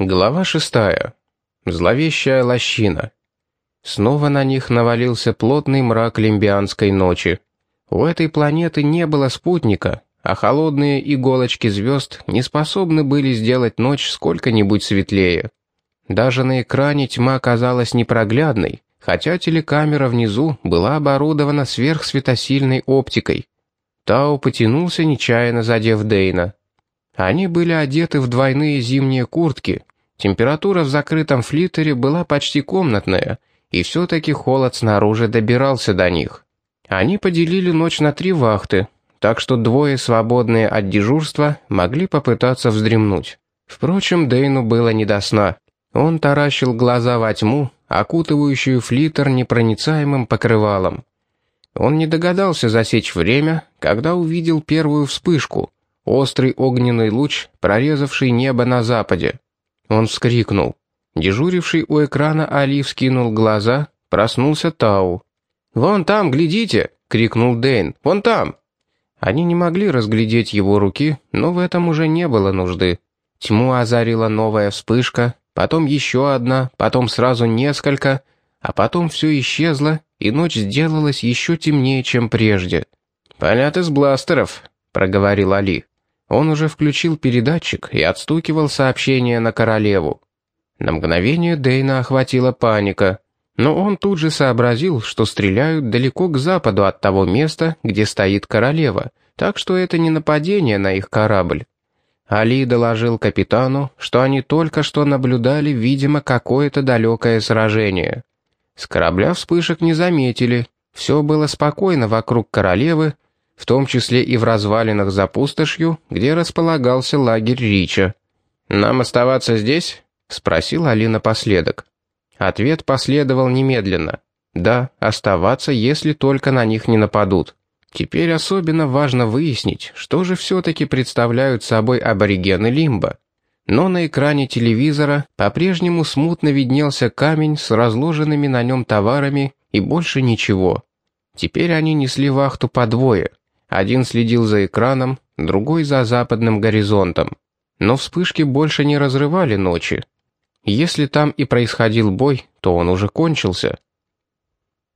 Глава шестая. Зловещая лощина. Снова на них навалился плотный мрак лимбианской ночи. У этой планеты не было спутника, а холодные иголочки звезд не способны были сделать ночь сколько-нибудь светлее. Даже на экране тьма казалась непроглядной, хотя телекамера внизу была оборудована сверхсветосильной оптикой. Тау потянулся, нечаянно задев Дейна. Они были одеты в двойные зимние куртки. Температура в закрытом флиттере была почти комнатная, и все-таки холод снаружи добирался до них. Они поделили ночь на три вахты, так что двое, свободные от дежурства, могли попытаться вздремнуть. Впрочем, Дейну было не до сна. Он таращил глаза во тьму, окутывающую флиттер непроницаемым покрывалом. Он не догадался засечь время, когда увидел первую вспышку, острый огненный луч, прорезавший небо на западе. Он вскрикнул. Дежуривший у экрана Али вскинул глаза, проснулся Тау. «Вон там, глядите!» — крикнул Дейн. «Вон там!» Они не могли разглядеть его руки, но в этом уже не было нужды. Тьму озарила новая вспышка, потом еще одна, потом сразу несколько, а потом все исчезло, и ночь сделалась еще темнее, чем прежде. «Полят из бластеров», — проговорил Али. Он уже включил передатчик и отстукивал сообщение на королеву. На мгновение Дейна охватила паника, но он тут же сообразил, что стреляют далеко к западу от того места, где стоит королева, так что это не нападение на их корабль. Али доложил капитану, что они только что наблюдали, видимо, какое-то далекое сражение. С корабля вспышек не заметили, все было спокойно вокруг королевы, в том числе и в развалинах за пустошью, где располагался лагерь Рича. «Нам оставаться здесь?» — спросил Али напоследок. Ответ последовал немедленно. Да, оставаться, если только на них не нападут. Теперь особенно важно выяснить, что же все-таки представляют собой аборигены Лимба. Но на экране телевизора по-прежнему смутно виднелся камень с разложенными на нем товарами и больше ничего. Теперь они несли вахту по двое. Один следил за экраном, другой за западным горизонтом. Но вспышки больше не разрывали ночи. Если там и происходил бой, то он уже кончился.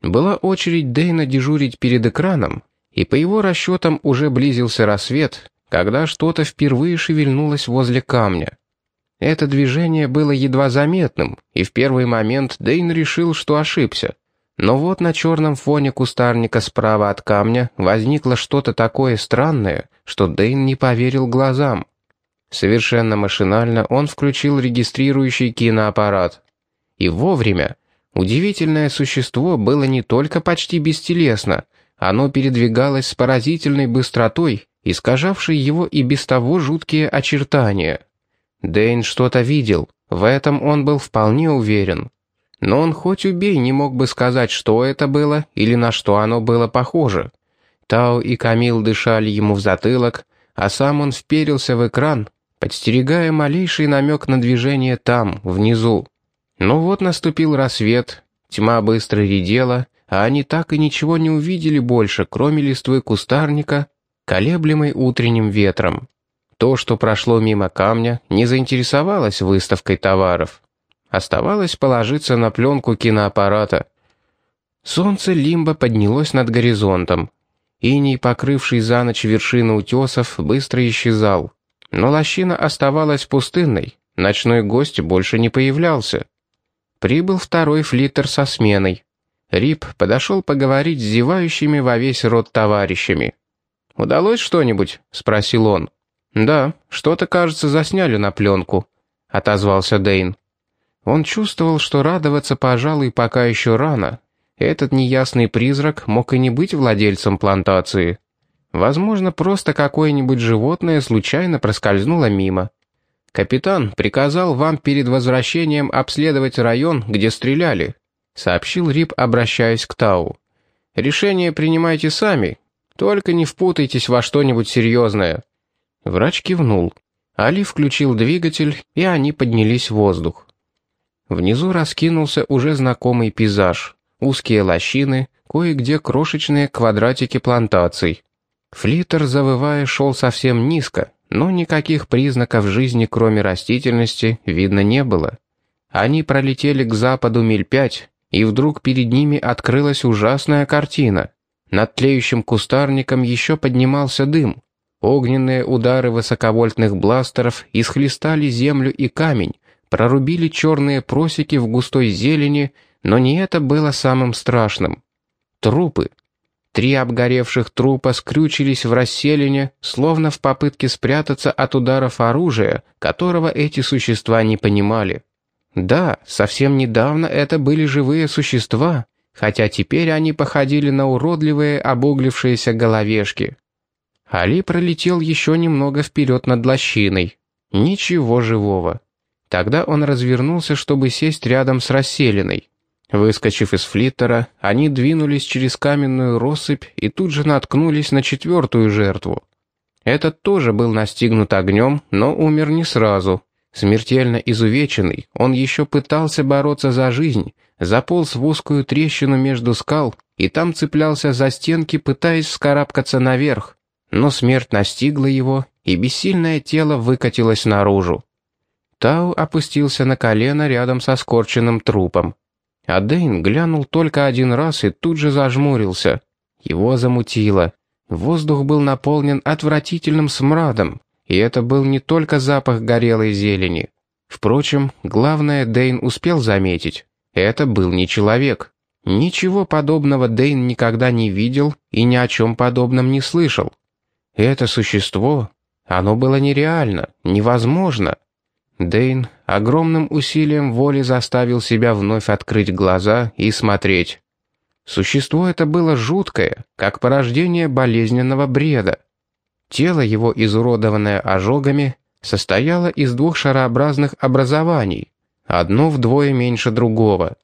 Была очередь Дэйна дежурить перед экраном, и по его расчетам уже близился рассвет, когда что-то впервые шевельнулось возле камня. Это движение было едва заметным, и в первый момент Дэйн решил, что ошибся. Но вот на черном фоне кустарника справа от камня возникло что-то такое странное, что Дэйн не поверил глазам. Совершенно машинально он включил регистрирующий киноаппарат. И вовремя. Удивительное существо было не только почти бестелесно, оно передвигалось с поразительной быстротой, искажавшей его и без того жуткие очертания. Дэйн что-то видел, в этом он был вполне уверен. Но он хоть убей не мог бы сказать, что это было или на что оно было похоже. Тао и Камил дышали ему в затылок, а сам он вперился в экран, подстерегая малейший намек на движение там, внизу. Но вот наступил рассвет, тьма быстро редела, а они так и ничего не увидели больше, кроме листвы кустарника, колеблемой утренним ветром. То, что прошло мимо камня, не заинтересовалось выставкой товаров. Оставалось положиться на пленку киноаппарата. Солнце Лимба поднялось над горизонтом. Иней, покрывший за ночь вершины утесов, быстро исчезал. Но лощина оставалась пустынной, ночной гость больше не появлялся. Прибыл второй флиттер со сменой. Рип подошел поговорить с зевающими во весь рот товарищами. «Удалось что-нибудь?» — спросил он. «Да, что-то, кажется, засняли на пленку», — отозвался Дейн. Он чувствовал, что радоваться, пожалуй, пока еще рано. Этот неясный призрак мог и не быть владельцем плантации. Возможно, просто какое-нибудь животное случайно проскользнуло мимо. «Капитан приказал вам перед возвращением обследовать район, где стреляли», — сообщил Рип, обращаясь к Тау. «Решение принимайте сами, только не впутайтесь во что-нибудь серьезное». Врач кивнул. Али включил двигатель, и они поднялись в воздух. Внизу раскинулся уже знакомый пейзаж. Узкие лощины, кое-где крошечные квадратики плантаций. Флиттер, завывая, шел совсем низко, но никаких признаков жизни, кроме растительности, видно не было. Они пролетели к западу миль пять, и вдруг перед ними открылась ужасная картина. Над тлеющим кустарником еще поднимался дым. Огненные удары высоковольтных бластеров исхлестали землю и камень, прорубили черные просеки в густой зелени, но не это было самым страшным. Трупы. Три обгоревших трупа скрючились в расселине, словно в попытке спрятаться от ударов оружия, которого эти существа не понимали. Да, совсем недавно это были живые существа, хотя теперь они походили на уродливые обуглившиеся головешки. Али пролетел еще немного вперед над лощиной. Ничего живого. Тогда он развернулся, чтобы сесть рядом с расселенной. Выскочив из флиттера, они двинулись через каменную россыпь и тут же наткнулись на четвертую жертву. Этот тоже был настигнут огнем, но умер не сразу. Смертельно изувеченный, он еще пытался бороться за жизнь, заполз в узкую трещину между скал и там цеплялся за стенки, пытаясь вскарабкаться наверх. Но смерть настигла его, и бессильное тело выкатилось наружу. Тау опустился на колено рядом со скорченным трупом. А Дэйн глянул только один раз и тут же зажмурился. Его замутило. Воздух был наполнен отвратительным смрадом, и это был не только запах горелой зелени. Впрочем, главное Дэйн успел заметить. Это был не человек. Ничего подобного Дэйн никогда не видел и ни о чем подобном не слышал. Это существо, оно было нереально, невозможно. Дэйн огромным усилием воли заставил себя вновь открыть глаза и смотреть. Существо это было жуткое, как порождение болезненного бреда. Тело его, изуродованное ожогами, состояло из двух шарообразных образований, одно вдвое меньше другого.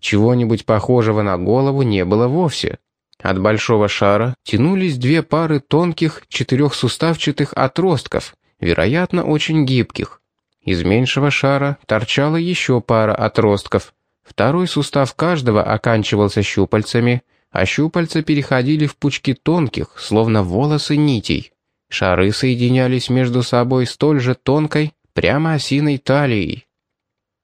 Чего-нибудь похожего на голову не было вовсе. От большого шара тянулись две пары тонких четырехсуставчатых отростков, вероятно, очень гибких. Из меньшего шара торчала еще пара отростков. Второй сустав каждого оканчивался щупальцами, а щупальца переходили в пучки тонких, словно волосы нитей. Шары соединялись между собой столь же тонкой, прямо осиной талией.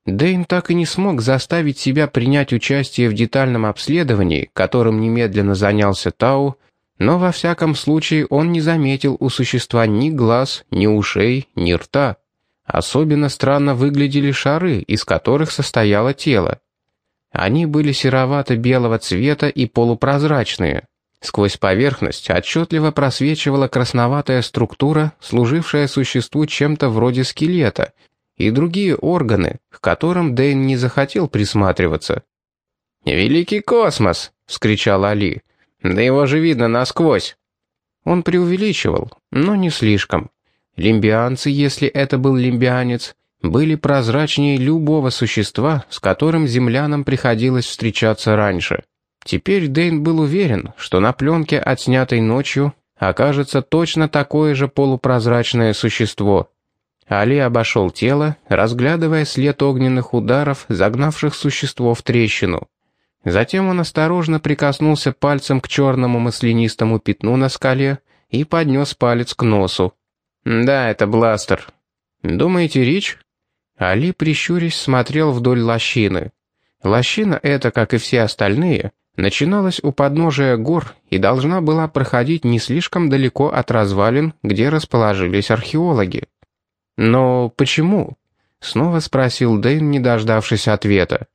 Дэйн так и не смог заставить себя принять участие в детальном обследовании, которым немедленно занялся Тау, но во всяком случае он не заметил у существа ни глаз, ни ушей, ни рта. Особенно странно выглядели шары, из которых состояло тело. Они были серовато-белого цвета и полупрозрачные. Сквозь поверхность отчетливо просвечивала красноватая структура, служившая существу чем-то вроде скелета, и другие органы, к которым Дэйн не захотел присматриваться. «Великий космос!» — вскричал Али. «Да его же видно насквозь!» Он преувеличивал, но не слишком. Лимбианцы, если это был лимбианец, были прозрачнее любого существа, с которым землянам приходилось встречаться раньше. Теперь Дейн был уверен, что на пленке, отснятой ночью, окажется точно такое же полупрозрачное существо. Али обошел тело, разглядывая след огненных ударов, загнавших существо в трещину. Затем он осторожно прикоснулся пальцем к черному маслянистому пятну на скале и поднес палец к носу. «Да, это бластер». «Думаете, Рич?» Али, прищурясь, смотрел вдоль лощины. Лощина эта, как и все остальные, начиналась у подножия гор и должна была проходить не слишком далеко от развалин, где расположились археологи. «Но почему?» — снова спросил Дэйн, не дождавшись ответа.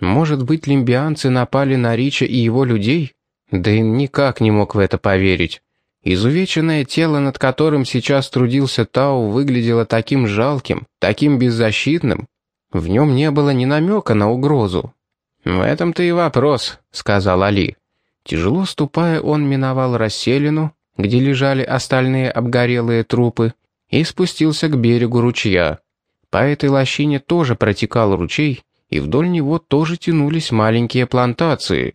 «Может быть, лимбианцы напали на Рича и его людей?» Дэйн никак не мог в это поверить. Изувеченное тело, над которым сейчас трудился Тау, выглядело таким жалким, таким беззащитным. В нем не было ни намека на угрозу. «В этом-то и вопрос», — сказал Али. Тяжело ступая, он миновал расселину, где лежали остальные обгорелые трупы, и спустился к берегу ручья. По этой лощине тоже протекал ручей, и вдоль него тоже тянулись маленькие плантации.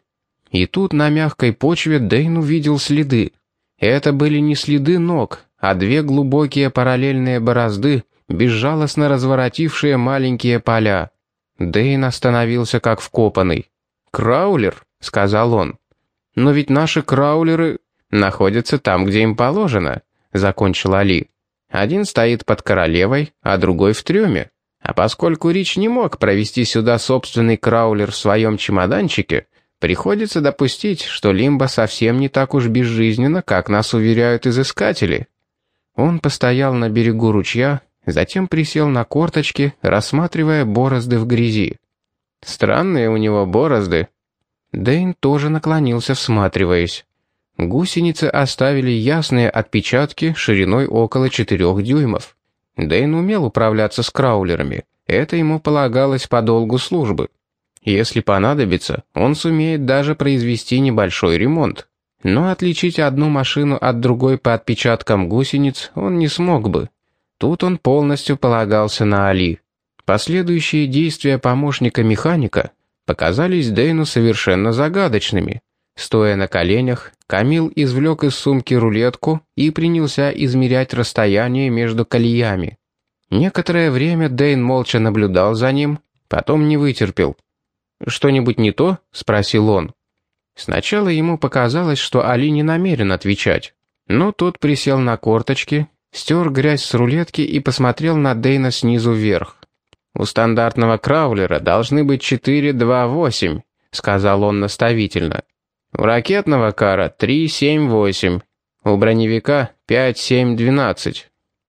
И тут на мягкой почве Дэйн увидел следы. Это были не следы ног, а две глубокие параллельные борозды, безжалостно разворотившие маленькие поля. Дейн остановился как вкопанный. «Краулер?» — сказал он. «Но ведь наши краулеры находятся там, где им положено», — закончил Али. Один стоит под королевой, а другой в трюме. А поскольку Рич не мог провести сюда собственный краулер в своем чемоданчике, приходится допустить, что Лимба совсем не так уж безжизненно, как нас уверяют изыскатели. Он постоял на берегу ручья, затем присел на корточки, рассматривая борозды в грязи. Странные у него борозды. Дэйн тоже наклонился, всматриваясь. Гусеницы оставили ясные отпечатки шириной около четырех дюймов. Дэйн умел управляться с краулерами. Это ему полагалось по долгу службы. Если понадобится, он сумеет даже произвести небольшой ремонт. Но отличить одну машину от другой по отпечаткам гусениц он не смог бы. Тут он полностью полагался на Али. Последующие действия помощника механика показались Дэйну совершенно загадочными. Стоя на коленях, Камил извлек из сумки рулетку и принялся измерять расстояние между колеями. Некоторое время Дэйн молча наблюдал за ним, потом не вытерпел. «Что-нибудь не то?» — спросил он. Сначала ему показалось, что Али не намерен отвечать, но тот присел на корточки, стер грязь с рулетки и посмотрел на Дэйна снизу вверх. «У стандартного краулера должны быть 4-2-8», — сказал он наставительно. У ракетного кара 3-7-8, у броневика 5-7-12.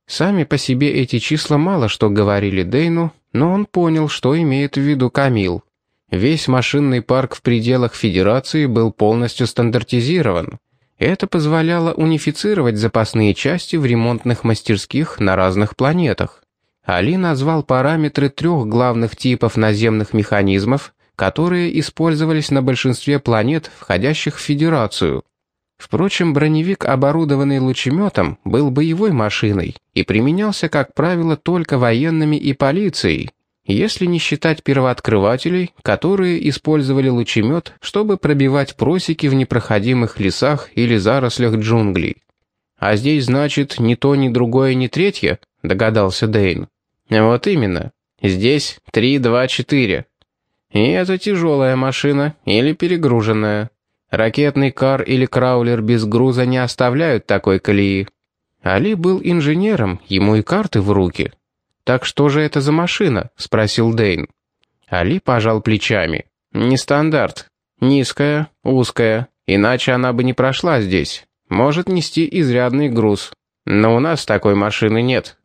Сами по себе эти числа мало что говорили Дейну, но он понял, что имеет в виду Камил. Весь машинный парк в пределах Федерации был полностью стандартизирован. Это позволяло унифицировать запасные части в ремонтных мастерских на разных планетах. Али назвал параметры трех главных типов наземных механизмов, которые использовались на большинстве планет, входящих в Федерацию. Впрочем, броневик, оборудованный лучеметом, был боевой машиной и применялся, как правило, только военными и полицией, если не считать первооткрывателей, которые использовали лучемет, чтобы пробивать просеки в непроходимых лесах или зарослях джунглей. «А здесь, значит, ни то, ни другое, ни третье?» — догадался Дейн. «Вот именно. Здесь три, два, четыре. И это тяжелая машина или перегруженная. Ракетный кар или краулер без груза не оставляют такой колеи. Али был инженером, ему и карты в руки. «Так что же это за машина?» — спросил Дейн. Али пожал плечами. «Не стандарт. Низкая, узкая, иначе она бы не прошла здесь. Может нести изрядный груз. Но у нас такой машины нет».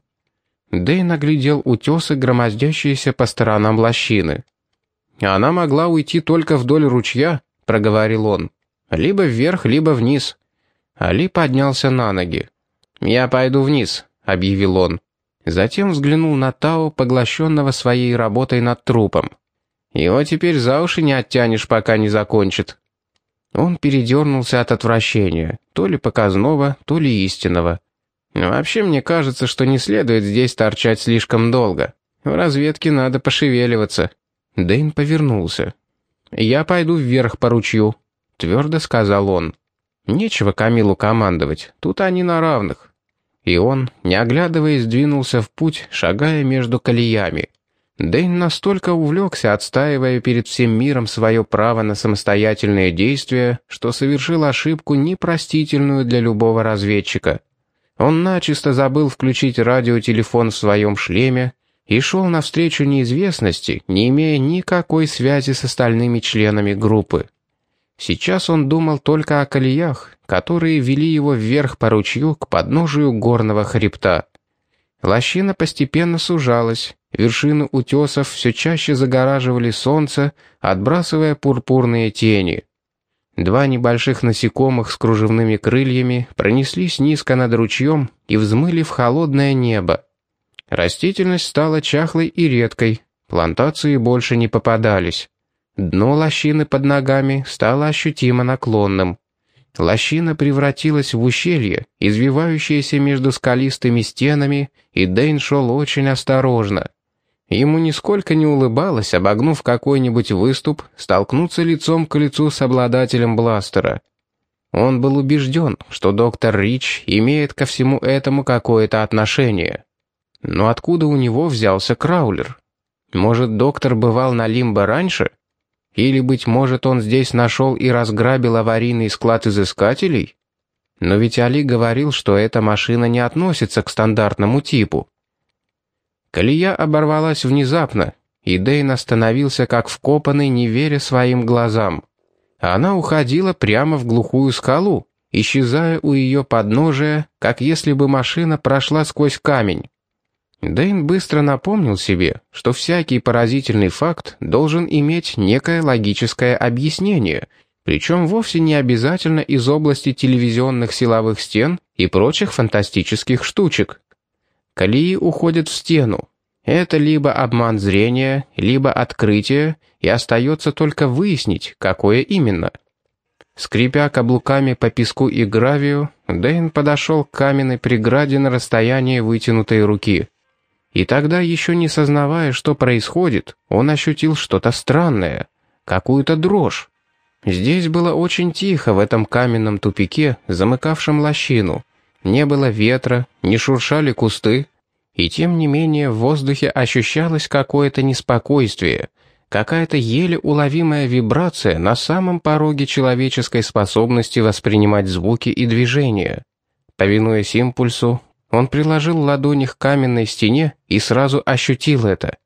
Дейн оглядел утесы, громоздящиеся по сторонам лощины. «Она могла уйти только вдоль ручья», — проговорил он. «Либо вверх, либо вниз». Али поднялся на ноги. «Я пойду вниз», — объявил он. Затем взглянул на Тао, поглощенного своей работой над трупом. «Его теперь за уши не оттянешь, пока не закончит». Он передернулся от отвращения, то ли показного, то ли истинного. «Вообще мне кажется, что не следует здесь торчать слишком долго. В разведке надо пошевеливаться». Дэйн повернулся. «Я пойду вверх по ручью», — твердо сказал он. «Нечего Камилу командовать, тут они на равных». И он, не оглядываясь, двинулся в путь, шагая между колеями. Дэйн настолько увлекся, отстаивая перед всем миром свое право на самостоятельные действия, что совершил ошибку непростительную для любого разведчика. Он начисто забыл включить радиотелефон в своем шлеме, и шел навстречу неизвестности, не имея никакой связи с остальными членами группы. Сейчас он думал только о колеях, которые вели его вверх по ручью к подножию горного хребта. Лощина постепенно сужалась, вершины утесов все чаще загораживали солнце, отбрасывая пурпурные тени. Два небольших насекомых с кружевными крыльями пронеслись низко над ручьем и взмыли в холодное небо. Растительность стала чахлой и редкой, плантации больше не попадались. Дно лощины под ногами стало ощутимо наклонным. Лощина превратилась в ущелье, извивающееся между скалистыми стенами, и Дэйн шел очень осторожно. Ему нисколько не улыбалось, обогнув какой-нибудь выступ, столкнуться лицом к лицу с обладателем бластера. Он был убежден, что доктор Рич имеет ко всему этому какое-то отношение. Но откуда у него взялся Краулер? Может, доктор бывал на Лимбо раньше? Или, быть может, он здесь нашел и разграбил аварийный склад изыскателей? Но ведь Али говорил, что эта машина не относится к стандартному типу. Колея оборвалась внезапно, и Дейн остановился как вкопанный, не веря своим глазам. Она уходила прямо в глухую скалу, исчезая у ее подножия, как если бы машина прошла сквозь камень. Дэйн быстро напомнил себе, что всякий поразительный факт должен иметь некое логическое объяснение, причем вовсе не обязательно из области телевизионных силовых стен и прочих фантастических штучек. Колеи уходят в стену. Это либо обман зрения, либо открытие, и остается только выяснить, какое именно. Скрипя каблуками по песку и гравию, Дэйн подошел к каменной преграде на расстоянии вытянутой руки. И тогда, еще не сознавая, что происходит, он ощутил что-то странное, какую-то дрожь. Здесь было очень тихо в этом каменном тупике, замыкавшем лощину. Не было ветра, не шуршали кусты, и тем не менее в воздухе ощущалось какое-то неспокойствие, какая-то еле уловимая вибрация на самом пороге человеческой способности воспринимать звуки и движения. Повинуясь импульсу, он приложил ладони к каменной стене и сразу ощутил это.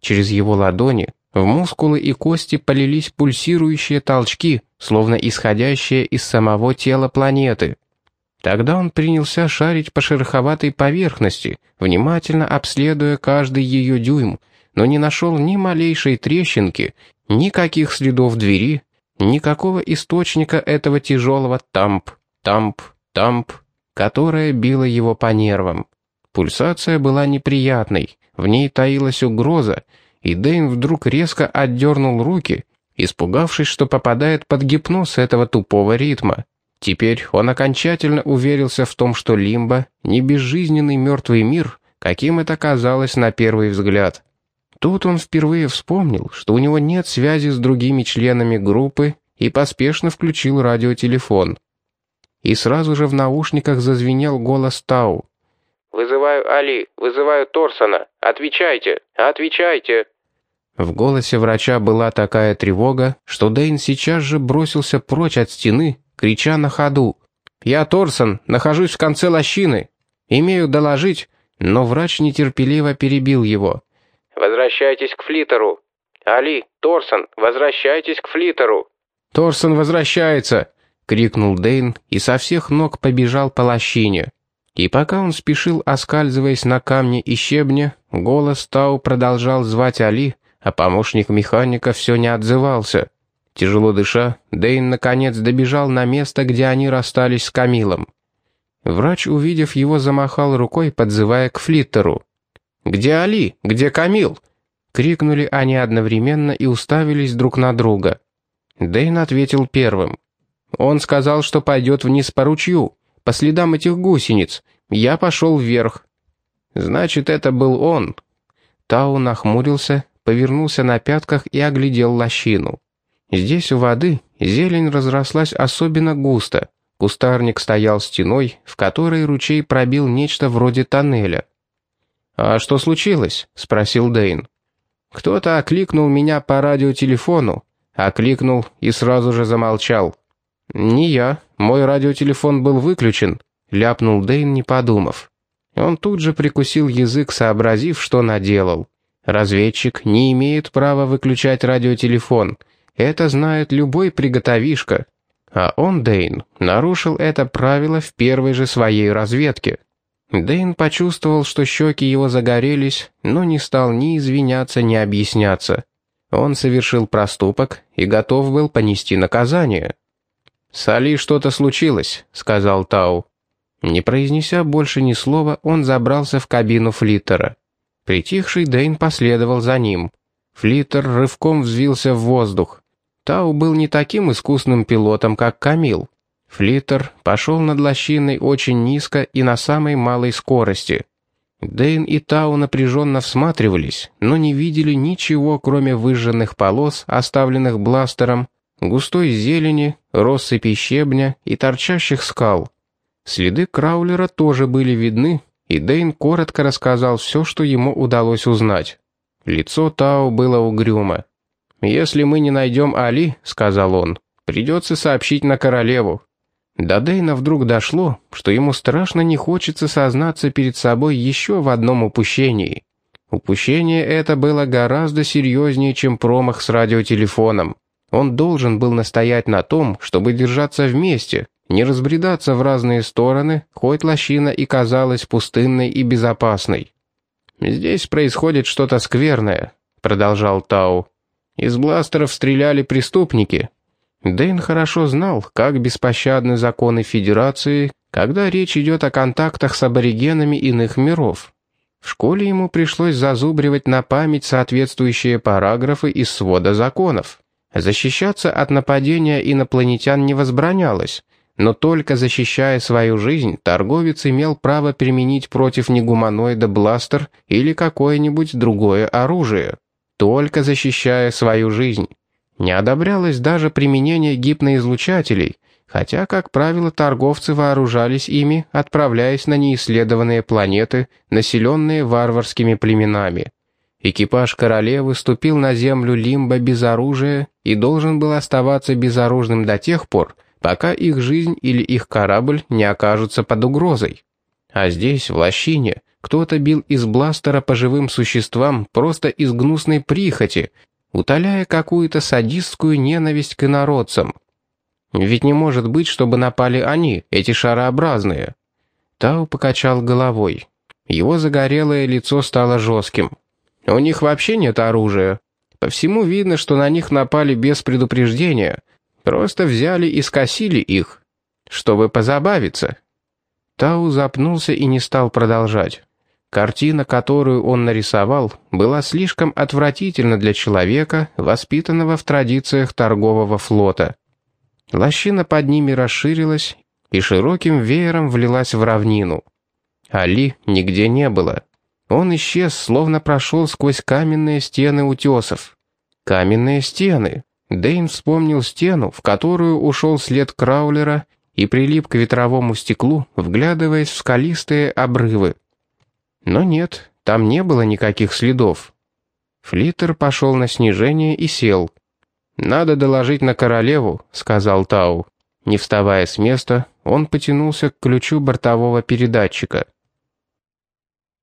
Через его ладони в мускулы и кости полились пульсирующие толчки, словно исходящие из самого тела планеты. Тогда он принялся шарить по шероховатой поверхности, внимательно обследуя каждый ее дюйм, но не нашел ни малейшей трещинки, никаких следов двери, никакого источника этого тяжелого тамп, тамп, тамп, которая била его по нервам. Пульсация была неприятной, в ней таилась угроза, и Дэйн вдруг резко отдернул руки, испугавшись, что попадает под гипноз этого тупого ритма. Теперь он окончательно уверился в том, что Лимба — не безжизненный мертвый мир, каким это казалось на первый взгляд. Тут он впервые вспомнил, что у него нет связи с другими членами группы и поспешно включил радиотелефон и сразу же в наушниках зазвенел голос Тау. «Вызываю Али, вызываю Торсона. Отвечайте, отвечайте!» В голосе врача была такая тревога, что Дэйн сейчас же бросился прочь от стены, крича на ходу. «Я Торсон, нахожусь в конце лощины. Имею доложить...» Но врач нетерпеливо перебил его. «Возвращайтесь к Флитеру. Али, Торсон, возвращайтесь к Флитеру». «Торсон возвращается!» Крикнул Дейн и со всех ног побежал по лощине. И пока он спешил, оскальзываясь на камне и щебне, голос Тау продолжал звать Али, а помощник механика все не отзывался. Тяжело дыша, Дейн наконец добежал на место, где они расстались с Камилом. Врач, увидев его, замахал рукой, подзывая к Флиттеру. «Где Али? Где Камил?» Крикнули они одновременно и уставились друг на друга. Дейн ответил первым. Он сказал, что пойдет вниз по ручью, по следам этих гусениц. Я пошел вверх. Значит, это был он. Тау нахмурился, повернулся на пятках и оглядел лощину. Здесь у воды зелень разрослась особенно густо. Кустарник стоял стеной, в которой ручей пробил нечто вроде тоннеля. «А что случилось?» — спросил Дейн. «Кто-то окликнул меня по радиотелефону, окликнул и сразу же замолчал. «Не я. Мой радиотелефон был выключен», — ляпнул Дейн, не подумав. Он тут же прикусил язык, сообразив, что наделал. Разведчик не имеет права выключать радиотелефон. Это знает любой приготовишка. А он, Дейн, нарушил это правило в первой же своей разведке. Дейн почувствовал, что щеки его загорелись, но не стал ни извиняться, ни объясняться. Он совершил проступок и готов был понести наказание. «С Али что-то случилось», — сказал Тау. Не произнеся больше ни слова, он забрался в кабину флиттера. Притихший Дейн последовал за ним. Флиттер рывком взвился в воздух. Тау был не таким искусным пилотом, как Камил. Флиттер пошел над лощиной очень низко и на самой малой скорости. Дейн и Тау напряженно всматривались, но не видели ничего, кроме выжженных полос, оставленных бластером, густой зелени, россыпи щебня и торчащих скал. Следы Краулера тоже были видны, и Дейн коротко рассказал все, что ему удалось узнать. Лицо Тао было угрюмо. «Если мы не найдем Али, — сказал он, — придется сообщить на королеву». До Дейна вдруг дошло, что ему страшно не хочется сознаться перед собой еще в одном упущении. Упущение это было гораздо серьезнее, чем промах с радиотелефоном. Он должен был настоять на том, чтобы держаться вместе, не разбредаться в разные стороны, хоть лощина и казалась пустынной и безопасной. «Здесь происходит что-то скверное», — продолжал Тау. «Из бластеров стреляли преступники, Дэйн хорошо знал, как беспощадны законы Федерации, когда речь идет о контактах с аборигенами иных миров. В школе ему пришлось зазубривать на память соответствующие параграфы из свода законов. Защищаться от нападения инопланетян не возбранялось, но только защищая свою жизнь, торговец имел право применить против негуманоида бластер или какое-нибудь другое оружие. Только защищая свою жизнь. Не одобрялось даже применение гипноизлучателей, хотя, как правило, торговцы вооружались ими, отправляясь на неисследованные планеты, населенные варварскими племенами. Экипаж королевы ступил на землю Лимба без оружия и должен был оставаться безоружным до тех пор, пока их жизнь или их корабль не окажутся под угрозой. А здесь, в лощине, кто-то бил из бластера по живым существам просто из гнусной прихоти, утоляя какую-то садистскую ненависть к инородцам. Ведь не может быть, чтобы напали они, эти шарообразные. Тау покачал головой. Его загорелое лицо стало жестким. У них вообще нет оружия. По всему видно, что на них напали без предупреждения. Просто взяли и скосили их, чтобы позабавиться. Тау запнулся и не стал продолжать. Картина, которую он нарисовал, была слишком отвратительна для человека, воспитанного в традициях торгового флота. Лощина под ними расширилась и широким веером влилась в равнину. Али нигде не было. Он исчез, словно прошел сквозь каменные стены утесов. Каменные стены. Дейн вспомнил стену, в которую ушел след краулера и прилип к ветровому стеклу, вглядываясь в скалистые обрывы. Но нет, там не было никаких следов. Флиттер пошел на снижение и сел. «Надо доложить на королеву», — сказал Тау. Не вставая с места, он потянулся к ключу бортового передатчика —